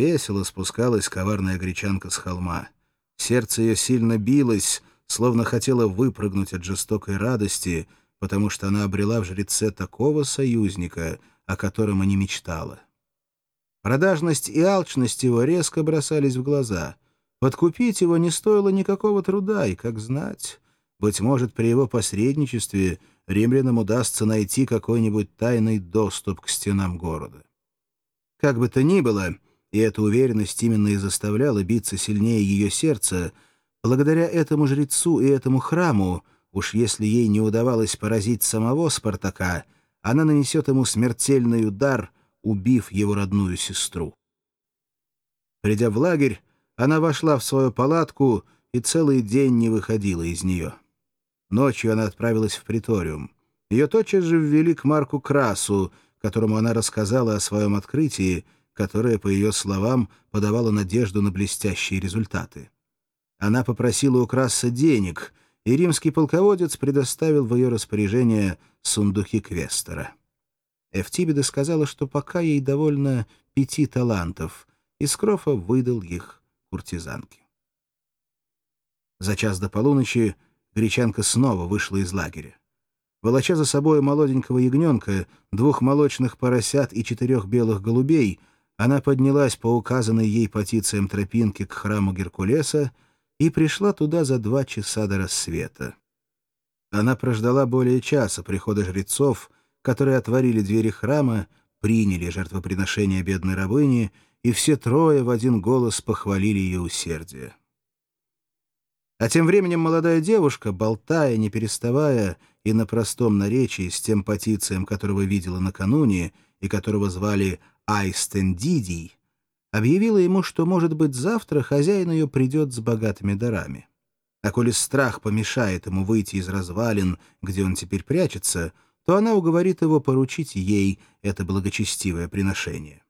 Весело спускалась коварная гречанка с холма. Сердце ее сильно билось, словно хотела выпрыгнуть от жестокой радости, потому что она обрела в жреце такого союзника, о котором и не мечтала. Продажность и алчность его резко бросались в глаза. Подкупить его не стоило никакого труда, и, как знать, быть может, при его посредничестве римлянам удастся найти какой-нибудь тайный доступ к стенам города. Как бы то ни было, и эта уверенность именно и заставляла биться сильнее ее сердце, благодаря этому жрецу и этому храму, уж если ей не удавалось поразить самого Спартака, она нанесет ему смертельный удар — убив его родную сестру. Придя в лагерь, она вошла в свою палатку и целый день не выходила из нее. Ночью она отправилась в приториум. Ее тотчас же ввели к Марку Красу, которому она рассказала о своем открытии, которое, по ее словам, подавало надежду на блестящие результаты. Она попросила у Краса денег, и римский полководец предоставил в ее распоряжение сундуки Квестера. Эфтибеда сказала, что пока ей довольно пяти талантов, и Скрофа выдал их куртизанке. За час до полуночи гречанка снова вышла из лагеря. Волоча за собой молоденького ягненка, двух молочных поросят и четырех белых голубей, она поднялась по указанной ей патициям тропинке к храму Геркулеса и пришла туда за два часа до рассвета. Она прождала более часа прихода жрецов, которые отворили двери храма, приняли жертвоприношение бедной рабыни, и все трое в один голос похвалили ее усердие. А тем временем молодая девушка, болтая, не переставая, и на простом наречии с тем патицием, которого видела накануне, и которого звали Айстендидий, объявила ему, что, может быть, завтра хозяин ее придет с богатыми дарами. А коли страх помешает ему выйти из развалин, где он теперь прячется, — то она уговорит его поручить ей это благочестивое приношение.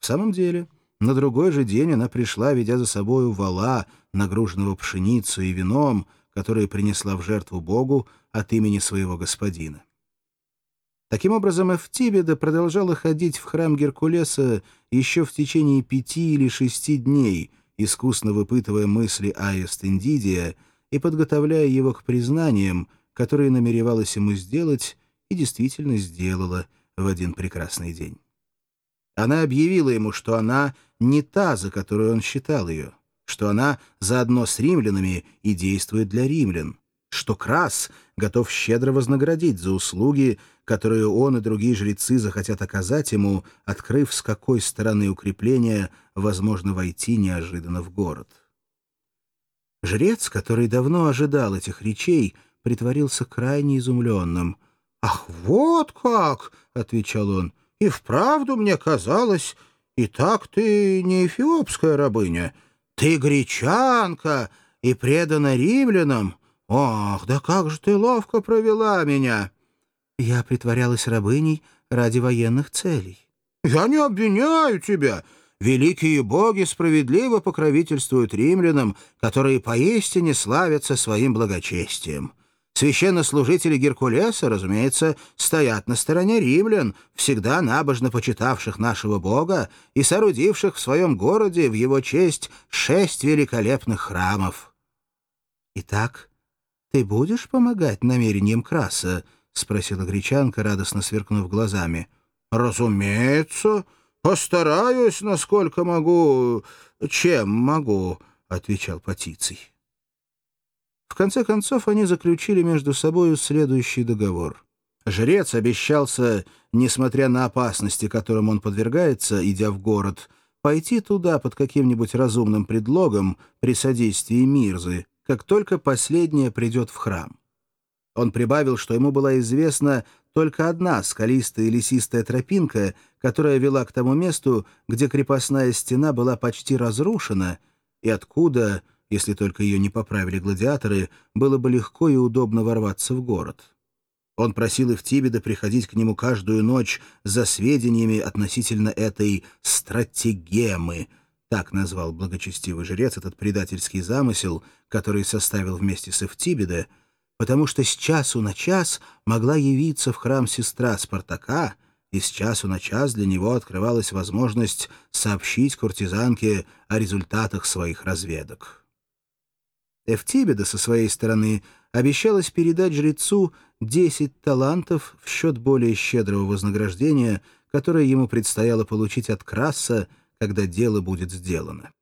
В самом деле, на другой же день она пришла, ведя за собою вала, нагруженного пшеницей и вином, которые принесла в жертву Богу от имени своего господина. Таким образом, Эфтибеда продолжала ходить в храм Геркулеса еще в течение пяти или шести дней, искусно выпытывая мысли Аэстендидия и подготовляя его к признаниям, которые намеревалась ему сделать и действительно сделала в один прекрасный день. Она объявила ему, что она не та, за которую он считал ее, что она заодно с римлянами и действует для римлян, что Крас готов щедро вознаградить за услуги, которые он и другие жрецы захотят оказать ему, открыв, с какой стороны укрепления возможно войти неожиданно в город. Жрец, который давно ожидал этих речей, — притворился крайне изумленным. «Ах, вот как!» — отвечал он. «И вправду мне казалось, и так ты не эфиопская рабыня. Ты гречанка и предана римлянам. Ох, да как же ты ловко провела меня!» Я притворялась рабыней ради военных целей. «Я не обвиняю тебя!» великие боги справедливо покровительствуют римлянам, которые поистине славятся своим благочестием. Священнослужители Геркулеса, разумеется, стоят на стороне римлян, всегда набожно почитавших нашего бога и соорудивших в своем городе в его честь шесть великолепных храмов. «Итак, ты будешь помогать намерениям Краса?» — спросила гречанка, радостно сверкнув глазами. «Разумеется, постараюсь, насколько могу, чем могу», — отвечал Патиций. В конце концов, они заключили между собою следующий договор. Жрец обещался, несмотря на опасности, которым он подвергается, идя в город, пойти туда под каким-нибудь разумным предлогом при содействии Мирзы, как только последняя придет в храм. Он прибавил, что ему была известна только одна скалистая и лесистая тропинка, которая вела к тому месту, где крепостная стена была почти разрушена, и откуда если только ее не поправили гладиаторы, было бы легко и удобно ворваться в город. Он просил Эфтибеда приходить к нему каждую ночь за сведениями относительно этой «стратегемы», так назвал благочестивый жрец этот предательский замысел, который составил вместе с Эвтибеде, потому что с часу на час могла явиться в храм сестра Спартака, и с часу на час для него открывалась возможность сообщить куртизанке о результатах своих разведок. Эфтибеда со своей стороны обещалась передать жрецу 10 талантов в счет более щедрого вознаграждения, которое ему предстояло получить от Краса когда дело будет сделано.